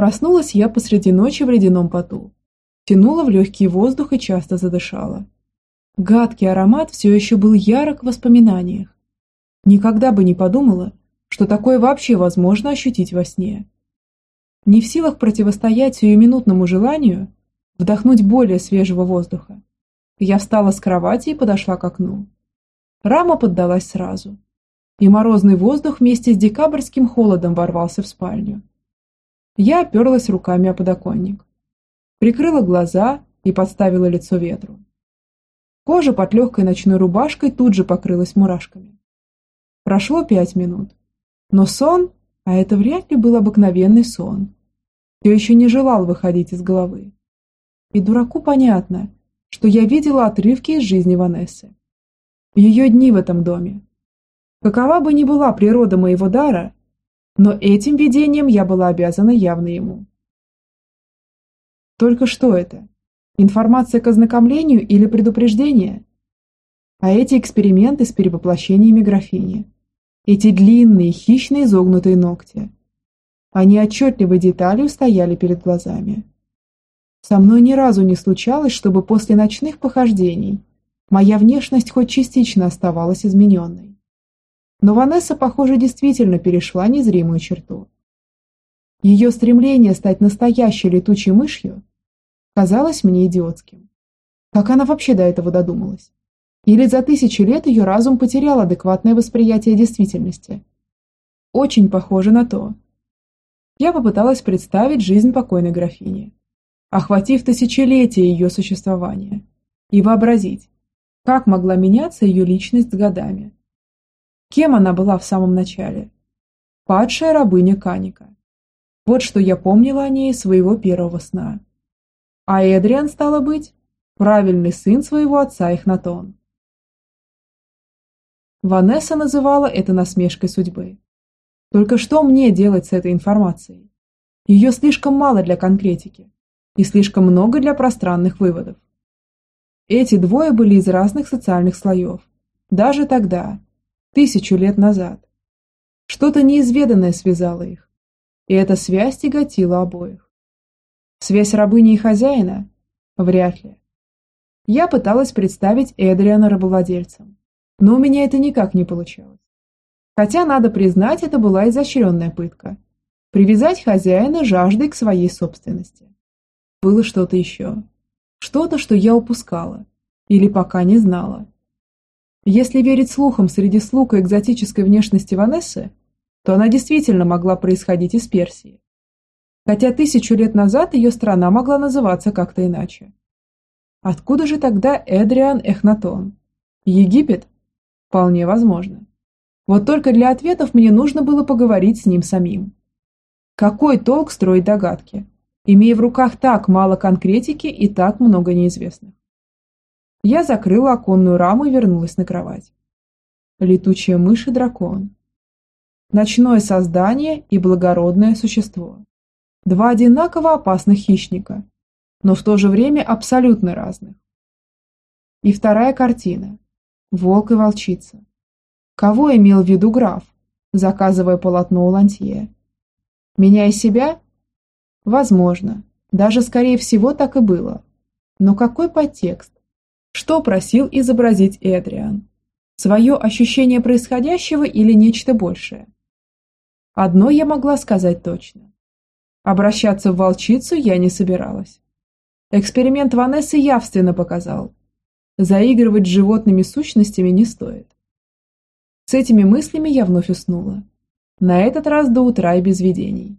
Проснулась я посреди ночи в ледяном поту. Тянула в легкий воздух и часто задышала. Гадкий аромат все еще был ярок в воспоминаниях. Никогда бы не подумала, что такое вообще возможно ощутить во сне. Не в силах противостоять сиюминутному желанию вдохнуть более свежего воздуха, я встала с кровати и подошла к окну. Рама поддалась сразу, и морозный воздух вместе с декабрьским холодом ворвался в спальню. Я оперлась руками о подоконник, прикрыла глаза и подставила лицо ветру. Кожа под легкой ночной рубашкой тут же покрылась мурашками. Прошло пять минут, но сон, а это вряд ли был обыкновенный сон, все еще не желал выходить из головы. И дураку понятно, что я видела отрывки из жизни Ванессы. Ее дни в этом доме. Какова бы ни была природа моего дара, но этим видением я была обязана явно ему. Только что это? Информация к ознакомлению или предупреждение? А эти эксперименты с перевоплощениями графини? Эти длинные, хищные изогнутые ногти? Они отчетливой деталью стояли перед глазами. Со мной ни разу не случалось, чтобы после ночных похождений моя внешность хоть частично оставалась измененной. Но Ванесса, похоже, действительно перешла незримую черту. Ее стремление стать настоящей летучей мышью казалось мне идиотским. Как она вообще до этого додумалась? Или за тысячи лет ее разум потерял адекватное восприятие действительности? Очень похоже на то. Я попыталась представить жизнь покойной графини охватив тысячелетия ее существования, и вообразить, как могла меняться ее личность с годами. Кем она была в самом начале? Падшая рабыня Каника. Вот что я помнила о ней своего первого сна. А Эдриан, стало быть, правильный сын своего отца Эхнатон. Ванесса называла это насмешкой судьбы. Только что мне делать с этой информацией? Ее слишком мало для конкретики и слишком много для пространных выводов. Эти двое были из разных социальных слоев, даже тогда, тысячу лет назад. Что-то неизведанное связало их, и эта связь тяготила обоих. Связь рабыни и хозяина? Вряд ли. Я пыталась представить Эдриана рабовладельцем, но у меня это никак не получалось. Хотя, надо признать, это была изощренная пытка – привязать хозяина жаждой к своей собственности. Было что-то еще. Что-то, что я упускала. Или пока не знала. Если верить слухам среди слуг и экзотической внешности Ванессы, то она действительно могла происходить из Персии. Хотя тысячу лет назад ее страна могла называться как-то иначе. Откуда же тогда Эдриан Эхнатон? Египет? Вполне возможно. Вот только для ответов мне нужно было поговорить с ним самим. Какой толк строить догадки, имея в руках так мало конкретики и так много неизвестных. Я закрыла оконную раму и вернулась на кровать. Летучая мышь и дракон. Ночное создание и благородное существо. Два одинаково опасных хищника, но в то же время абсолютно разных. И вторая картина. Волк и волчица. Кого имел в виду граф, заказывая полотно у Лантье? Меня и себя Возможно, даже скорее всего так и было. Но какой подтекст? Что просил изобразить Эдриан? Свое ощущение происходящего или нечто большее? Одно я могла сказать точно. Обращаться в волчицу я не собиралась. Эксперимент Ванессы явственно показал. Заигрывать с животными сущностями не стоит. С этими мыслями я вновь уснула. На этот раз до утра и без видений.